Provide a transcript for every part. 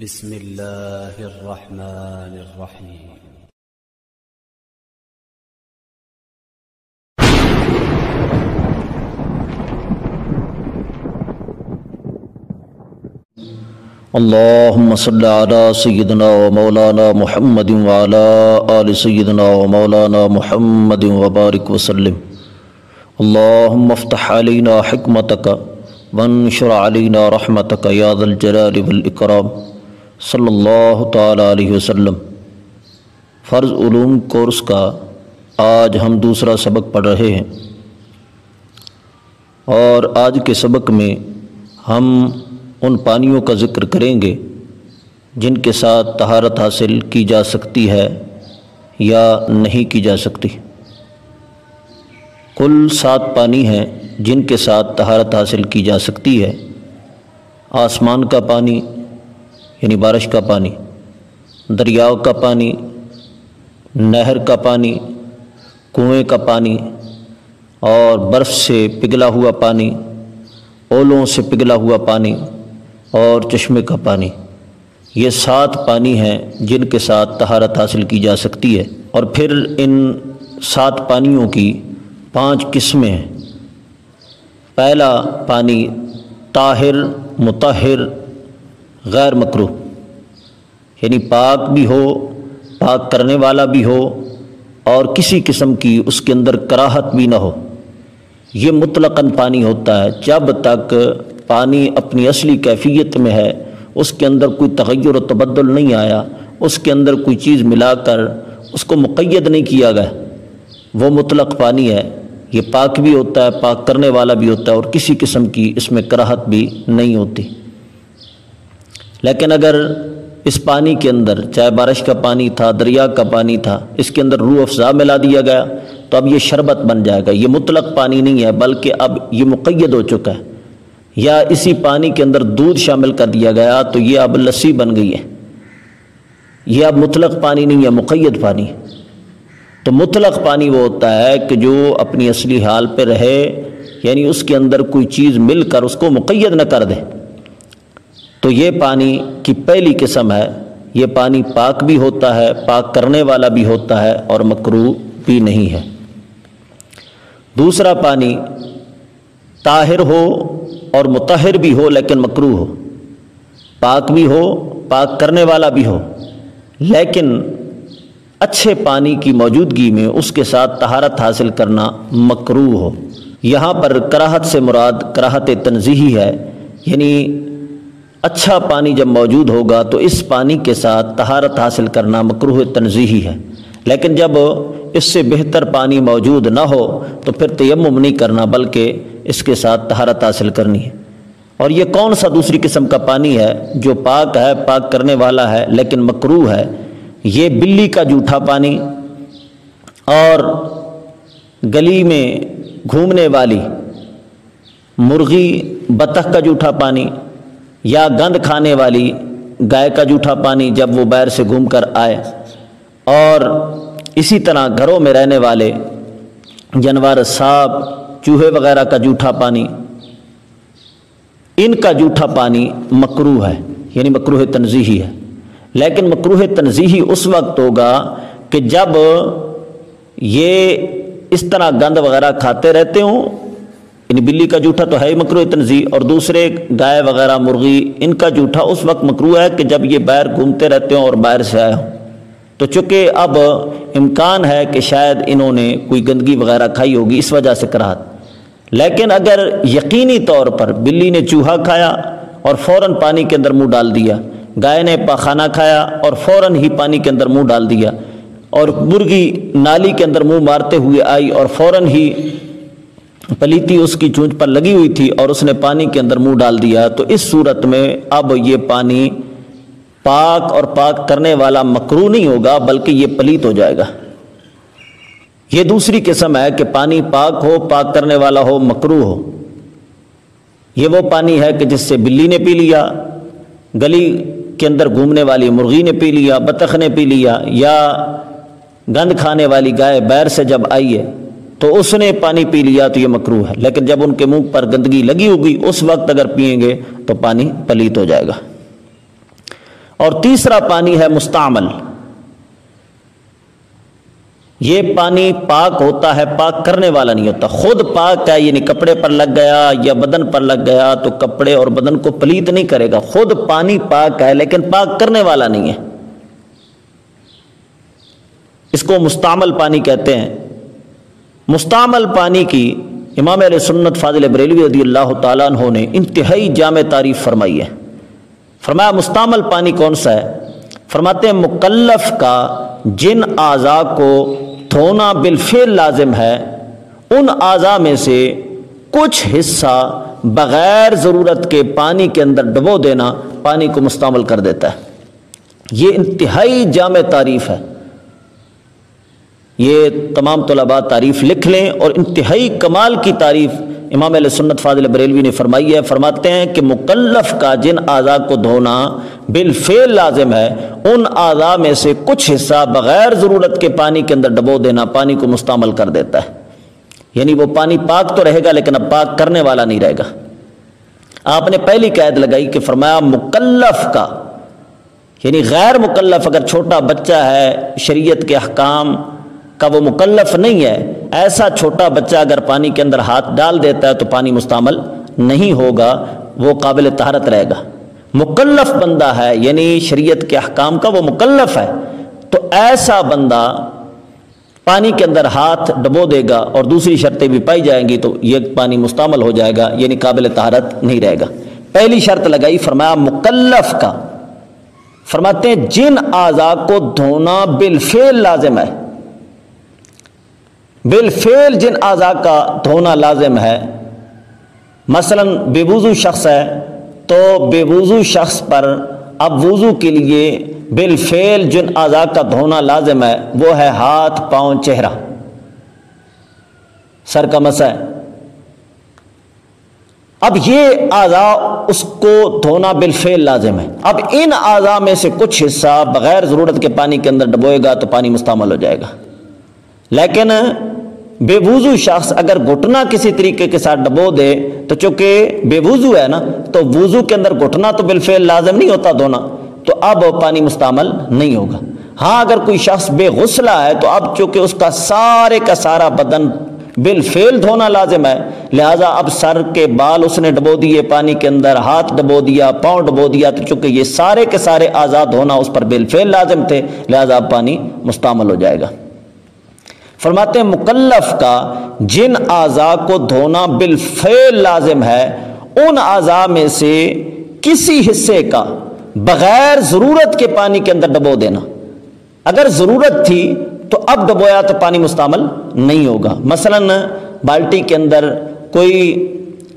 بسم الله الرحمن الرحيم اللهم صل على سيدنا ومولانا محمد وعلى آل سيدنا ومولانا محمد وبارك وسلم اللهم افتح علينا حكمتك وانشر علينا رحمتك يا ذا الجلال والإكرام صلی اللہ تعالیٰ علیہ وسلم، فرض علوم کورس کا آج ہم دوسرا سبق پڑھ رہے ہیں۔ اور آج کے سبق میں ہم ان پانیوں کا ذکر کریں گے جن کے ساتھ طہارت حاصل کی جا سکتی ہے یا نہیں کی جا سکتی۔ کل سات پانی ہیں جن کے ساتھ طہارت حاصل کی جا سکتی ہے۔ آسمان کا پانی یعنی بارش کا پانی دریاؤ کا پانی، نہر کا پانی، کنویں کا پانی اور برف سے پگھلا ہوا پانی، اولوں سے پگھلا ہوا پانی اور چشمے کا پانی۔ یہ سات پانی ہیں جن کے ساتھ طہارت حاصل کی جا سکتی ہے۔ اور پھر ان سات پانیوں کی پانچ قسمیں ہیں۔ پہلا پانی طاہر متحر غیر مکرو یعنی پاک بھی ہو، پاک کرنے والا بھی ہو اور کسی قسم کی اس کے اندر کراہت بھی نہ ہو۔ یہ مطلقاً پانی ہوتا ہے، جب تک پانی اپنی اصلی کیفیت میں ہے، اس کے اندر کوئی تغیر و تبدل نہیں آیا، اس کے اندر کوئی چیز ملا کر اس کو مقید نہیں کیا گیا۔ وہ مطلق پانی ہے، یہ پاک بھی ہوتا ہے، پاک کرنے والا بھی ہوتا ہے اور کسی قسم کی اس میں کراہت بھی نہیں ہوتی۔ لیکن اگر اس پانی کے اندر، چاہے بارش کا پانی تھا، دریا کا پانی تھا، اس کے اندر روح افزا ملا دیا گیا، تو اب یہ شربت بن جائے گا۔ یہ مطلق پانی نہیں ہے، بلکہ اب یہ مقید ہو چکا ہے۔ یا اسی پانی کے اندر دودھ شامل کر دیا گیا، تو یہ اب لسی بن گئی ہے۔ یہ اب مطلق پانی نہیں ہے، مقید پانی۔ تو مطلق پانی وہ ہوتا ہے کہ جو اپنی اصلی حال پہ رہے یعنی اس کے اندر کوئی چیز مل کر اس کو مقید نہ کر دے۔ تو یہ پانی کی پہلی قسم ہے، یہ پانی پاک بھی ہوتا ہے، پاک کرنے والا بھی ہوتا ہے اور مکرو بھی نہیں ہے۔ دوسرا پانی طاہر ہو اور متحر بھی ہو لیکن مکرو ہو۔ پاک بھی ہو، پاک کرنے والا بھی ہو۔ لیکن اچھے پانی کی موجودگی میں اس کے ساتھ طہارت حاصل کرنا مکرو ہو۔ یہاں پر کراہت سے مراد کراہت تنظیحی ہے یعنی اچھا پانی جب موجود ہوگا تو اس پانی کے ساتھ طہارت حاصل کرنا مکروح تنظیحی ہے۔ لیکن جب اس سے بہتر پانی موجود نہ ہو تو پھر تیمم نہیں کرنا بلکہ اس کے ساتھ طہارت حاصل کرنی ہے۔ اور یہ کون سا دوسری قسم کا پانی ہے جو پاک ہے، پاک کرنے والا ہے لیکن مکروح ہے؟ یہ بلی کا جوٹھا پانی اور گلی میں گھومنے والی مرغی بطخ کا جوٹھا پانی یا گند کھانے والی گائے کا جوٹھا پانی جب وہ بیر سے گھوم کر آئے۔ اور اسی طرح گھروں میں رہنے والے جانور سانپ چوہے وغیرہ کا جوٹھا پانی، ان کا جوٹھا پانی مکروح ہے یعنی مکروح تنظیحی ہے۔ لیکن مکروح تنظیحی اس وقت ہوگا کہ جب یہ اس طرح گند وغیرہ کھاتے رہتے ہوں یعنی بلی کا جوٹھا تو ہے ہی مکرو تنظیم اور دوسرے گائے وغیرہ مرغی، ان کا جوٹھا اس وقت مکرو ہے کہ جب یہ باہر گھومتے رہتے ہوں اور باہر سے آئے ہوں۔ تو چونکہ اب امکان ہے کہ شاید انہوں نے کوئی گندگی وغیرہ کھائی ہوگی، اس وجہ سے کراہت۔ لیکن اگر یقینی طور پر بلی نے چوہا کھایا اور فوراً پانی کے اندر منہ ڈال دیا، گائے نے پاخانہ کھایا اور فوراً ہی پانی کے اندر منہ ڈال دیا، اور مرغی نالی کے اندر منہ مارتے ہوئے آئی اور فوراً ہی پلیتی اس کی چونچ پر لگی ہوئی تھی اور اس نے پانی کے اندر منہ ڈال دیا۔ تو اس صورت میں اب یہ پانی پاک اور پاک کرنے والا مکرو نہیں ہوگا، بلکہ یہ پلیت ہو جائے گا۔ یہ دوسری قسم ہے کہ پانی پاک ہو، پاک کرنے والا ہو، مکرو ہو۔ یہ وہ پانی ہے کہ جس سے بلی نے پی لیا، گلی کے اندر گھومنے والی مرغی نے پی لیا، بطخ نے پی لیا، یا گند کھانے والی گائے بیر سے جب آئی ہے۔ تو اس نے پانی پی لیا تو یہ مکرو ہے۔ لیکن جب ان کے منہ پر گندگی لگی ہوگی، اس وقت اگر پئیں گے تو پانی پلیت ہو جائے گا۔ اور تیسرا پانی ہے مستعمل۔ یہ پانی پاک ہوتا ہے، پاک کرنے والا نہیں ہوتا۔ خود پاک ہے یعنی کپڑے پر لگ گیا یا بدن پر لگ گیا تو کپڑے اور بدن کو پلیت نہیں کرے گا۔ خود پانی پاک ہے، لیکن پاک کرنے والا نہیں ہے۔ اس کو مستعمل پانی کہتے ہیں۔ مستعمل پانی کی امام علیہ سنت فاضل بریلوی رضی اللہ تعالیٰ عنہ نے انتہائی جامع تعریف فرمائی ہے۔ فرمایا، مستعمل پانی کون سا ہے؟ فرماتے ہیں، مکلف کا جن اعضاء کو دھونا بالفعل لازم ہے، ان اعضاء میں سے کچھ حصہ بغیر ضرورت کے پانی کے اندر ڈبو دینا پانی کو مستعمل کر دیتا ہے۔ یہ انتہائی جامع تعریف ہے۔ یہ تمام طلباء تعریف لکھ لیں اور انتہائی کمال کی تعریف امام علیہ سنت فاضل بریلوی نے فرمائی ہے۔ فرماتے ہیں کہ مکلف کا جن اعضاء کو دھونا بالفعل لازم ہے، ان اعضاء میں سے کچھ حصہ بغیر ضرورت کے پانی کے اندر ڈبو دینا پانی کو مستعمل کر دیتا ہے۔ یعنی وہ پانی پاک تو رہے گا لیکن اب پاک کرنے والا نہیں رہے گا۔ آپ نے پہلی قید لگائی کہ فرمایا مکلف کا یعنی غیر مکلف اگر چھوٹا بچہ ہے، شریعت کے احکام کا وہ مکلف نہیں ہے۔ ایسا چھوٹا بچہ اگر پانی کے اندر ہاتھ ڈال دیتا ہے تو پانی مستعمل نہیں ہوگا، وہ قابل طہارت رہے گا۔ مکلف بندہ ہے یعنی شریعت کے احکام کا وہ مکلف ہے۔ تو ایسا بندہ پانی کے اندر ہاتھ ڈبو دے گا اور دوسری شرطیں بھی پائی جائیں گی تو یہ پانی مستعمل ہو جائے گا یعنی قابل طہارت نہیں رہے گا۔ پہلی شرط لگائی، فرمایا مکلف کا۔ فرماتے ہیں جن اعضاء کو دھونا بالفعل لازم ہے۔ بالفعل جن اعضاء کا دھونا لازم ہے، مثلا بے وضو شخص ہے، تو بے وضو شخص پر اب وضو کے لیے بالفعل جن اعضاء کا دھونا لازم ہے، وہ ہے ہاتھ، پاؤں، چہرہ۔ سر کا مسا ہے۔ اب یہ اعضاء اس کو دھونا بالفعل لازم ہے۔ اب ان اعضاء میں سے کچھ حصہ بغیر ضرورت کے پانی کے اندر ڈبوئے گا تو پانی مستعمل ہو جائے گا۔ لیکن بے وضو شخص اگر گھٹنا کسی طریقے کے ساتھ ڈبو دے، تو چونکہ بے وضو ہے نا، تو وضو کے اندر گھٹنا تو بالفعل لازم نہیں ہوتا دھونا، تو اب پانی مستعمل نہیں ہوگا۔ ہاں اگر کوئی شخص بے غسلہ ہے، تو اب چونکہ اس کا سارے کا سارا بدن بالفعل دھونا لازم ہے، لہٰذا اب سر کے بال اس نے ڈبو دیے، پانی کے اندر ہاتھ ڈبو دیا، پاؤں ڈبو دیا، تو چونکہ یہ سارے کے سارے آزاد ہونا اس پر بالفعل لازم تھے، لہٰذا اب پانی مستعمل ہو جائے گا۔ فرماتے ہیں، مکلف کا جن اعضاء کو دھونا بالفعل لازم ہے، ان اعضاء میں سے کسی حصے کا بغیر ضرورت کے پانی کے اندر ڈبو دینا۔ اگر ضرورت تھی تو اب ڈبویا تو پانی مستعمل نہیں ہوگا۔ مثلا بالٹی کے اندر کوئی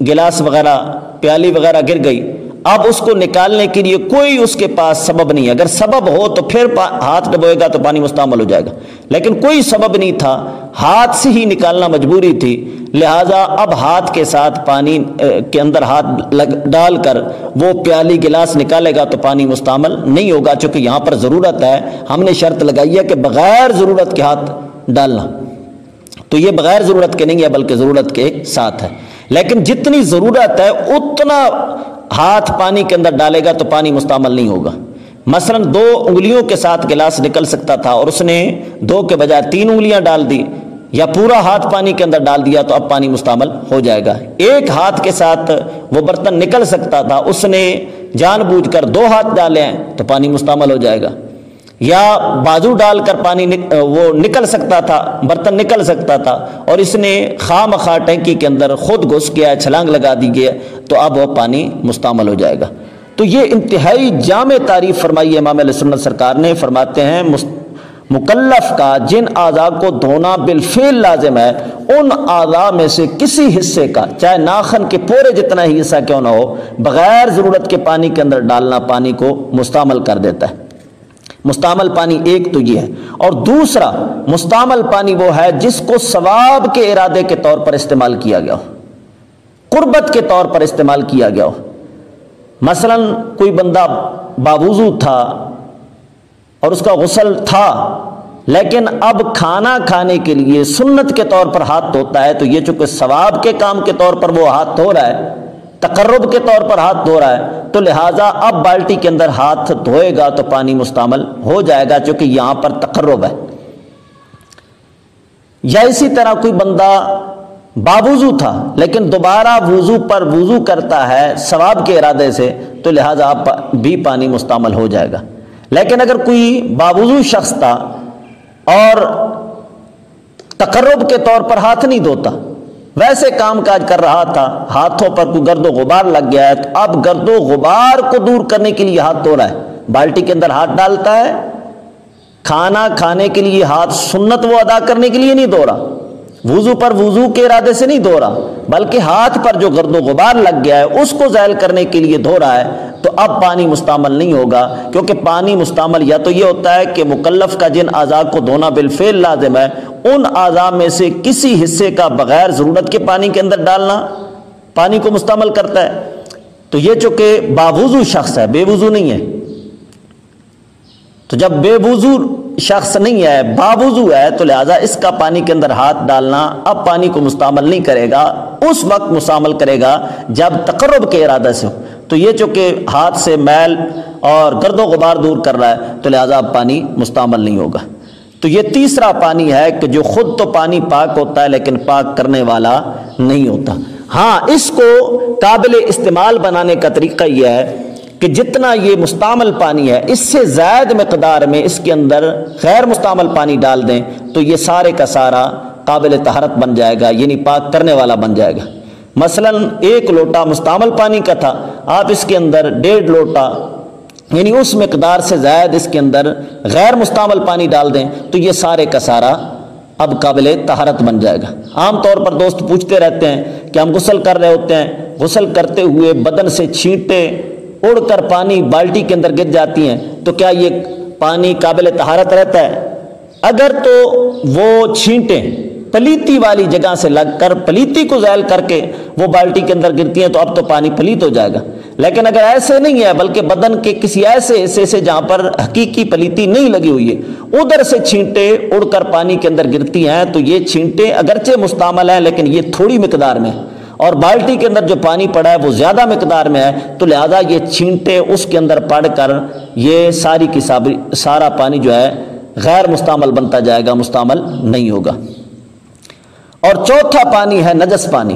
گلاس وغیرہ، پیالی وغیرہ گر گئی اب اس کو نکالنے کے لیے کوئی اس کے پاس سبب نہیں اگر سبب ہو تو پھر ہاتھ ڈبوئے گا تو پانی مستعمل ہو جائے گا۔ لیکن کوئی سبب نہیں تھا۔ ہاتھ سے ہی نکالنا مجبوری تھی۔ لہٰذا اب ہاتھ کے ساتھ پانی کے اندر ہاتھ لگ، ڈال کر وہ پیالی گلاس نکالے گا تو پانی مستعمل نہیں ہوگا۔ چونکہ یہاں پر ضرورت ہے۔ ہم نے شرط لگائی ہے کہ بغیر ضرورت کے ہاتھ ڈالنا۔ تو یہ بغیر ضرورت کے نہیں ہے، بلکہ ضرورت کے ساتھ ہے۔ لیکن جتنی ضرورت ہے، اتنا ہاتھ پانی کے اندر ڈالے گا تو پانی مستعمل نہیں ہوگا۔ مثلا دو انگلیوں کے ساتھ گلاس نکل سکتا تھا اور اس نے دو کے بجائے تین انگلیاں ڈال دی یا پورا ہاتھ پانی کے اندر ڈال دیا تو اب پانی مستعمل ہو جائے گا۔ ایک ہاتھ کے ساتھ وہ برتن نکل سکتا تھا، اس نے جان بوجھ کر دو ہاتھ ڈالے ہیں تو پانی مستعمل ہو جائے گا۔ یا بازو ڈال کر پانی وہ نکل سکتا تھا، برتن نکل سکتا تھا، اور اس نے خواہ مخواہ ٹینکی کے اندر خود گھس گیا، چھلانگ لگا دی گیا تو اب وہ پانی مستعمل ہو جائے گا۔ تو یہ انتہائی جامع تعریف فرمائی امام علیہ سنت سرکار نے، فرماتے ہیں مکلف کا جن اعضاء کو دھونا بالفعل لازم ہے، ان اعضاء میں سے کسی حصے کا، چاہے ناخن کے پورے جتنا ہی حصہ کیوں نہ ہو، بغیر ضرورت کے پانی کے اندر ڈالنا پانی کو مستعمل کر دیتا ہے۔ مستعمل پانی ایک تو یہ ہے۔ اور دوسرا، مستعمل پانی وہ ہے جس کو ثواب کے ارادے کے طور پر استعمال کیا گیا ہو۔ قربت کے طور پر استعمال کیا گیا ہو۔ مثلا کوئی بندہ باوضو تھا اور اس کا غسل تھا، لیکن اب کھانا کھانے کے لیے سنت کے طور پر ہاتھ دھوتا ہے تو یہ چونکہ ثواب کے کام کے طور پر وہ ہاتھ دھو رہا ہے تقرب کے طور پر ہاتھ دھو رہا ہے، تو لہٰذا اب بالٹی کے اندر ہاتھ دھوئے گا تو پانی مستعمل ہو جائے گا، چونکہ یہاں پر تقرب ہے۔ یا اسی طرح کوئی بندہ باوضو تھا، لیکن دوبارہ وضو پر وضو کرتا ہے ثواب کے ارادے سے، تو لہٰذا بھی پانی مستعمل ہو جائے گا۔ لیکن اگر کوئی باوضو شخص تھا اور تقرب کے طور پر ہاتھ نہیں دھوتا ویسے کام کاج کر رہا تھا، ہاتھوں پر کوئی گرد و غبار لگ گیا ہے۔ تو اب گرد و غبار کو دور کرنے کے لیے ہاتھ دھو رہا ہے۔ بالٹی کے اندر ہاتھ ڈالتا ہے۔ کھانا کھانے کے لیے ہاتھ سنت وہ ادا کرنے کے لیے نہیں دھو رہا۔ وضو پر وضو کے ارادے سے نہیں دھو رہا بلکہ ہاتھ پر جو گرد و غبار لگ گیا ہے، اس کو ذیل کرنے کے لیے دھو رہا ہے۔ تو اب پانی مستعمل نہیں ہوگا، کیونکہ پانی مستعمل یا تو یہ ہوتا ہے کہ مکلف کا جن اعضاء کو دھونا بالفعل لازم ہے، ان اعضاء میں سے کسی حصے کا بغیر ضرورت کے پانی کے اندر ڈالنا پانی کو مستعمل کرتا ہے۔ تو یہ چونکہ باوضو شخص ہے، بے وضو نہیں ہے۔ تو جب بے وضو شخص نہیں ہے، باوضو ہے، تو لہٰذا اس کا پانی کے اندر ہاتھ ڈالنا اب پانی کو مستعمل نہیں کرے گا، اس وقت مستعمل کرے گا جب تقرب کے ارادہ سے ہو۔ تو یہ چونکہ ہاتھ سے میل اور گرد و غبار دور کر رہا ہے، تو لہٰذا اب پانی مستعمل نہیں ہوگا۔ تو یہ تیسرا پانی ہے کہ جو خود تو پانی پاک ہوتا ہے، لیکن پاک کرنے والا نہیں ہوتا۔ ہاں اس کو قابل استعمال بنانے کا طریقہ یہ ہے کہ جتنا یہ مستعمل پانی ہے، اس سے زائد مقدار میں اس کے اندر غیر مستعمل پانی ڈال دیں تو یہ سارے کا سارا قابل تہارت بن جائے گا یعنی پاک کرنے والا بن جائے گا۔ مثلا ایک لوٹا مستعمل پانی کا تھا، آپ اس کے اندر ڈیڑھ لوٹا یعنی اس مقدار سے زائد اس کے اندر غیر مستعمل پانی ڈال دیں تو یہ سارے کا سارا اب قابل تہارت بن جائے گا۔ عام طور پر دوست پوچھتے رہتے ہیں کہ ہم غسل کر رہے ہوتے ہیں، غسل کرتے ہوئے بدن سے چھینٹے اڑ کر پانی بالٹی کے اندر گر جاتی ہیں، تو کیا یہ پانی قابل تہارت رہتا ہے؟ اگر تو وہ چھینٹیں پلیتی والی جگہ سے لگ کر، پلیتی کو ذیل کر کے وہ بالٹی کے اندر گرتی ہیں، تو اب تو پانی پلیت ہو جائے گا۔ لیکن اگر ایسے نہیں ہے، بلکہ بدن کے کسی ایسے حصے سے جہاں پر حقیقی پلیتی نہیں لگی ہوئی ہے، ادھر سے چھینٹے اڑ کر پانی کے اندر گرتی ہیں، تو یہ چھینٹے اگرچہ مستعمل ہیں، لیکن یہ تھوڑی مقدار میں اور بالٹی کے اندر جو پانی پڑا ہے وہ زیادہ مقدار میں ہے، تو لہذا یہ چھینٹے اس کے اندر پڑ کر یہ ساری کی سارا پانی جو ہے غیر مستعمل بنتا جائے گا، مستعمل نہیں ہوگا۔ اور چوتھا پانی ہے نجس پانی۔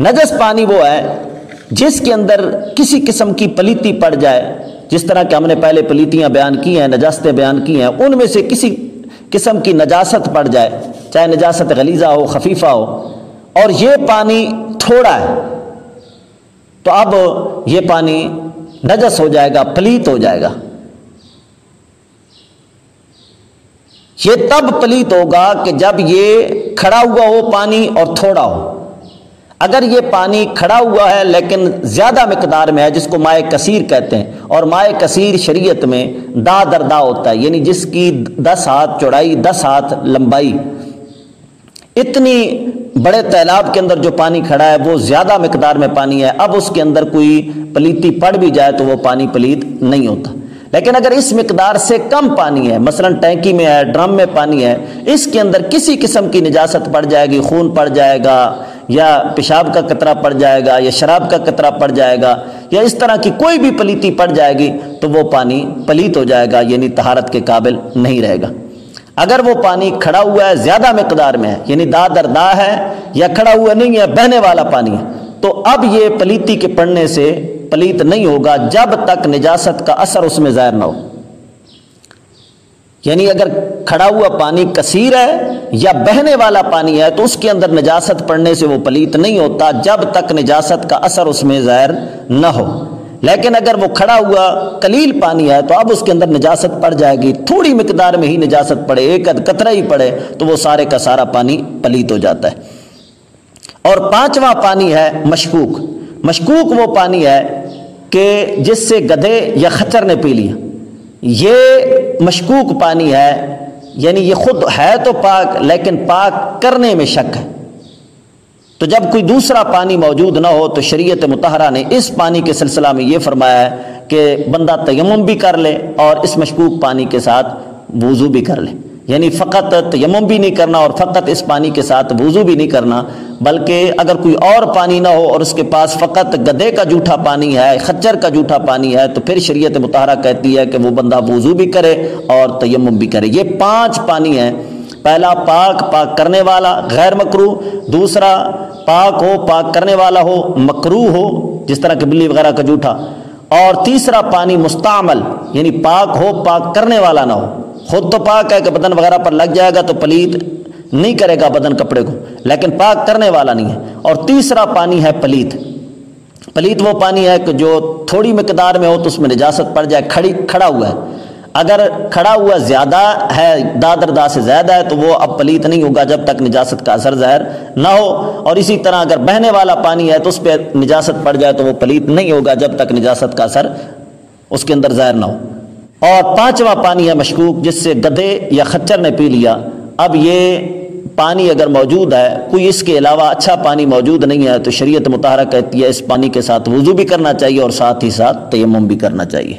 نجس پانی وہ ہے جس کے اندر کسی قسم کی پلیتی پڑ جائے۔ جس طرح کہ ہم نے پہلے پلیتیاں بیان کی ہیں، نجاستیں بیان کی ہیں، ان میں سے کسی قسم کی نجاست پڑ جائے، چاہے نجاست غلیظہ ہو، خفیفہ ہو۔ اور یہ پانی تھوڑا ہے، تو اب یہ پانی نجس ہو جائے گا، پلیت ہو جائے گا۔ یہ تب پلیت ہوگا کہ جب یہ کھڑا ہوا ہو پانی اور تھوڑا ہو۔ اگر یہ پانی کھڑا ہوا ہے لیکن زیادہ مقدار میں ہے، جس کو مائع کثیر کہتے ہیں، اور مائع کثیر شریعت میں دا در دا ہوتا ہے یعنی جس کی دس ہاتھ چوڑائی، دس ہاتھ لمبائی۔ اتنی بڑے تیلاب کے اندر جو پانی کھڑا ہے، وہ زیادہ مقدار میں پانی ہے۔ اب اس کے اندر کوئی پلیتی پڑ بھی جائے تو وہ پانی پلیت نہیں ہوتا۔ لیکن اگر اس مقدار سے کم پانی ہے، مثلا ٹینکی میں ہے، ڈرم میں پانی ہے، اس کے اندر کسی قسم کی نجاست پڑ جائے گی، خون پڑ جائے گا، یا پیشاب کا قطرہ پڑ جائے گا، یا شراب کا قطرہ پڑ جائے گا، یا اس طرح کی کوئی بھی پلیتی پڑ جائے گی، تو وہ پانی پلیت ہو جائے گا یعنی تہارت کے قابل نہیں رہے گا۔ اگر وہ پانی کھڑا ہوا ہے، زیادہ مقدار میں ہے یعنی دا در دا ہے یا کھڑا ہوا نہیں ہے، بہنے والا پانی ہے، تو اب یہ پلیتی کے پڑنے سے پلیت نہیں ہوگا جب تک نجاست کا اثر اس میں ظاہر نہ ہو۔ یعنی اگر کھڑا ہوا پانی کثیر ہے یا بہنے والا پانی ہے، تو اس کے اندر نجاست پڑنے سے وہ پلیت نہیں ہوتا جب تک نجاست کا اثر اس میں ظاہر نہ ہو۔ لیکن اگر وہ کھڑا ہوا کلیل پانی ہے تو اب اس کے اندر نجاست پڑ جائے گی، تھوڑی مقدار میں ہی نجاست پڑے، ایک قطرہ ہی پڑے، تو وہ سارے کا سارا پانی پلیت ہو جاتا ہے۔ اور پانچواں پانی ہے مشکوک۔ مشکوک وہ پانی ہے کہ جس سے گدھے یا خچر نے پی لیا۔ یہ مشکوک پانی ہے یعنی یہ خود ہے تو پاک، لیکن پاک کرنے میں شک ہے۔ تو جب کوئی دوسرا پانی موجود نہ ہو تو شریعت متحرہ نے اس پانی کے سلسلہ میں یہ فرمایا ہے کہ بندہ تیمم بھی کر لے اور اس مشکوک پانی کے ساتھ وضو بھی کر لے۔ یعنی فقط تیمم بھی نہیں کرنا اور فقط اس پانی کے ساتھ وضو بھی نہیں کرنا، بلکہ اگر کوئی اور پانی نہ ہو اور اس کے پاس فقط گدے کا جھوٹا پانی ہے، خچر کا جھوٹا پانی ہے، تو پھر شریعت متحرہ کہتی ہے کہ وہ بندہ وضو بھی کرے اور تیمم بھی کرے۔ یہ پانچ پانی ہیں پہلا پاک پاک کرنے والا غیر مکرو دوسرا پاک ہو، پاک کرنے والا ہو مکرو ہو، جس طرح کہ بلی وغیرہ کا جھوٹا۔ اور تیسرا پانی مستعمل یعنی پاک ہو، پاک کرنے والا نہ ہو۔ خود تو پاک ہے کہ بدن وغیرہ پر لگ جائے گا تو پلیت نہیں کرے گا بدن کپڑے کو، لیکن پاک کرنے والا نہیں ہے۔ اور تیسرا پانی ہے پلیت۔ پلیت وہ پانی ہے کہ جو تھوڑی مقدار میں ہو تو اس میں نجاست پڑ جائے، کھڑی، کھڑا ہوا ہے۔ اگر کھڑا ہوا زیادہ ہے دادر دا سے زیادہ ہے، تو وہ اب پلیت نہیں ہوگا جب تک نجاست کا اثر ظاہر نہ ہو۔ اور اسی طرح اگر بہنے والا پانی ہے، تو اس پہ نجاست پڑ جائے تو وہ پلیت نہیں ہوگا جب تک نجاست کا اثر اس کے اندر ظاہر نہ ہو۔ اور پانچواں پانی ہے مشکوک، جس سے گدھے یا خچر نے پی لیا۔ اب یہ پانی اگر موجود ہے، کوئی اس کے علاوہ اچھا پانی موجود نہیں ہے، تو شریعت مطالعہ کہتی ہے اس پانی کے ساتھ وضو بھی کرنا چاہیے اور ساتھ ہی ساتھ تیمم بھی کرنا چاہیے۔